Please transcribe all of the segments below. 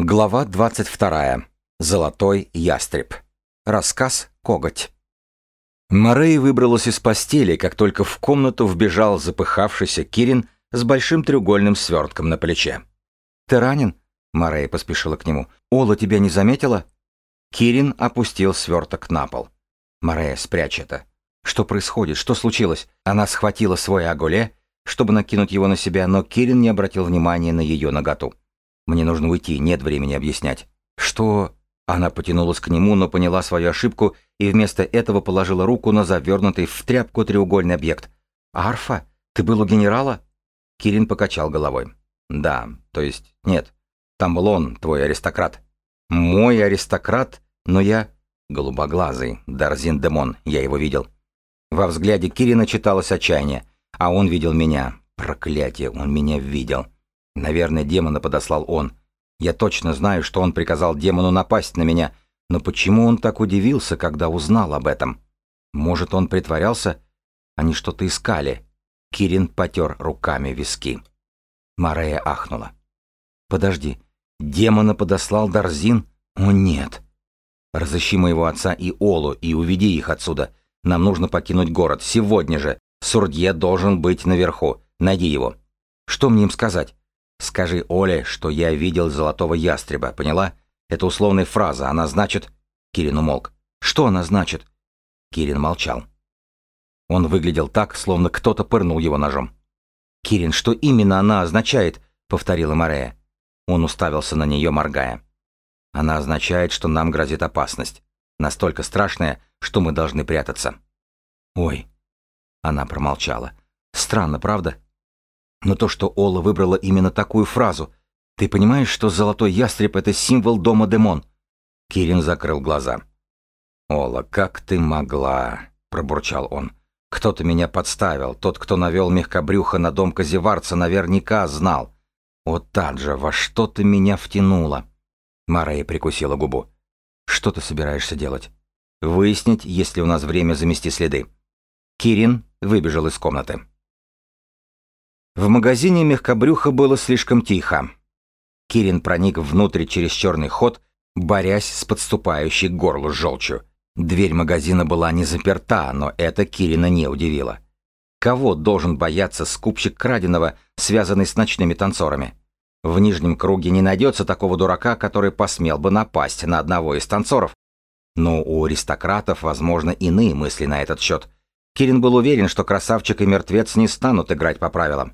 Глава 22. Золотой ястреб. Рассказ «Коготь». Морей выбралась из постели, как только в комнату вбежал запыхавшийся Кирин с большим треугольным свертком на плече. «Ты ранен?» — Морей поспешила к нему. «Ола тебя не заметила?» Кирин опустил сверток на пол. «Морея, спрячь это. Что происходит? Что случилось?» Она схватила свой агуле, чтобы накинуть его на себя, но Кирин не обратил внимания на ее наготу. Мне нужно уйти, нет времени объяснять. Что? Она потянулась к нему, но поняла свою ошибку и вместо этого положила руку на завернутый в тряпку треугольный объект. «Арфа? Ты был у генерала?» Кирин покачал головой. «Да, то есть нет. Там был он, твой аристократ». «Мой аристократ? Но я...» Голубоглазый, Дарзин Демон, я его видел. Во взгляде Кирина читалось отчаяние, а он видел меня. Проклятие, он меня видел. Наверное, демона подослал он. Я точно знаю, что он приказал демону напасть на меня, но почему он так удивился, когда узнал об этом? Может, он притворялся? Они что-то искали. Кирин потер руками виски. Марея ахнула. «Подожди, демона подослал Дарзин? О, нет!» «Разыщи моего отца и Олу и уведи их отсюда. Нам нужно покинуть город. Сегодня же. Сурдье должен быть наверху. Найди его. Что мне им сказать? Скажи Оле, что я видел золотого ястреба, поняла? Это условная фраза, она значит... Кирин умолк. Что она значит? Кирин молчал. Он выглядел так, словно кто-то пырнул его ножом. «Кирин, что именно она означает?» — повторила Марея. Он уставился на нее, моргая. «Она означает, что нам грозит опасность. Настолько страшная, что мы должны прятаться». «Ой». Она промолчала. «Странно, правда?» Но то, что Ола выбрала именно такую фразу. Ты понимаешь, что золотой ястреб — это символ дома Демон? Кирин закрыл глаза. «Ола, как ты могла?» — пробурчал он. «Кто-то меня подставил. Тот, кто навел мягкобрюха на дом Козеварца, наверняка знал. Вот Таджа, во что ты меня втянула?» Мария прикусила губу. «Что ты собираешься делать?» «Выяснить, есть ли у нас время замести следы». Кирин выбежал из комнаты. В магазине мягкобрюха было слишком тихо. Кирин проник внутрь через черный ход, борясь с подступающей к горлу желчью. Дверь магазина была не заперта, но это Кирина не удивило. Кого должен бояться скупщик краденого, связанный с ночными танцорами? В нижнем круге не найдется такого дурака, который посмел бы напасть на одного из танцоров. Но у аристократов, возможно, иные мысли на этот счет. Кирин был уверен, что красавчик и мертвец не станут играть по правилам.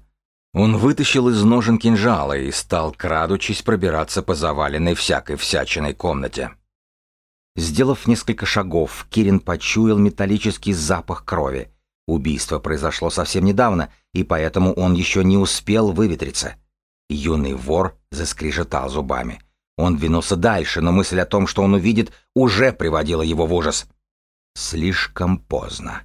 Он вытащил из ножен кинжала и стал, крадучись, пробираться по заваленной всякой всячиной комнате. Сделав несколько шагов, Кирин почуял металлический запах крови. Убийство произошло совсем недавно, и поэтому он еще не успел выветриться. Юный вор заскрежетал зубами. Он двинулся дальше, но мысль о том, что он увидит, уже приводила его в ужас. Слишком поздно.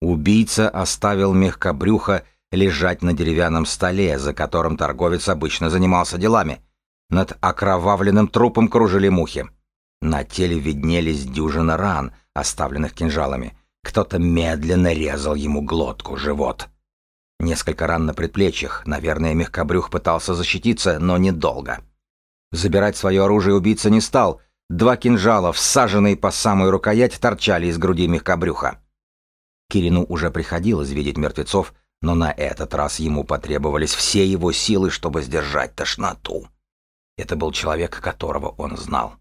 Убийца оставил мягкобрюха лежать на деревянном столе, за которым торговец обычно занимался делами. Над окровавленным трупом кружили мухи. На теле виднелись дюжина ран, оставленных кинжалами. Кто-то медленно резал ему глотку, живот. Несколько ран на предплечьях, наверное, мягкобрюх пытался защититься, но недолго. Забирать свое оружие убийца не стал. Два кинжала, всаженные по самую рукоять, торчали из груди мягкобрюха. Кирину уже приходилось видеть мертвецов, но на этот раз ему потребовались все его силы, чтобы сдержать тошноту. Это был человек, которого он знал.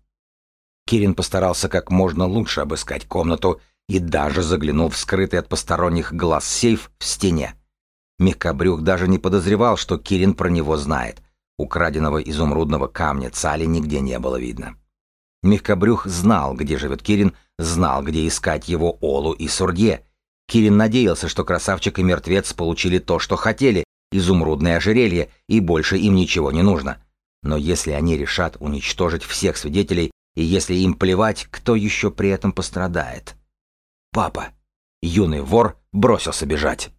Кирин постарался как можно лучше обыскать комнату и даже заглянул в скрытый от посторонних глаз сейф в стене. Мягкобрюх даже не подозревал, что Кирин про него знает. Украденного изумрудного камня Цали нигде не было видно. Мягкобрюх знал, где живет Кирин, знал, где искать его Олу и Сурдье, Кирин надеялся, что красавчик и мертвец получили то, что хотели, изумрудное ожерелье, и больше им ничего не нужно. Но если они решат уничтожить всех свидетелей, и если им плевать, кто еще при этом пострадает? Папа! Юный вор бросился бежать.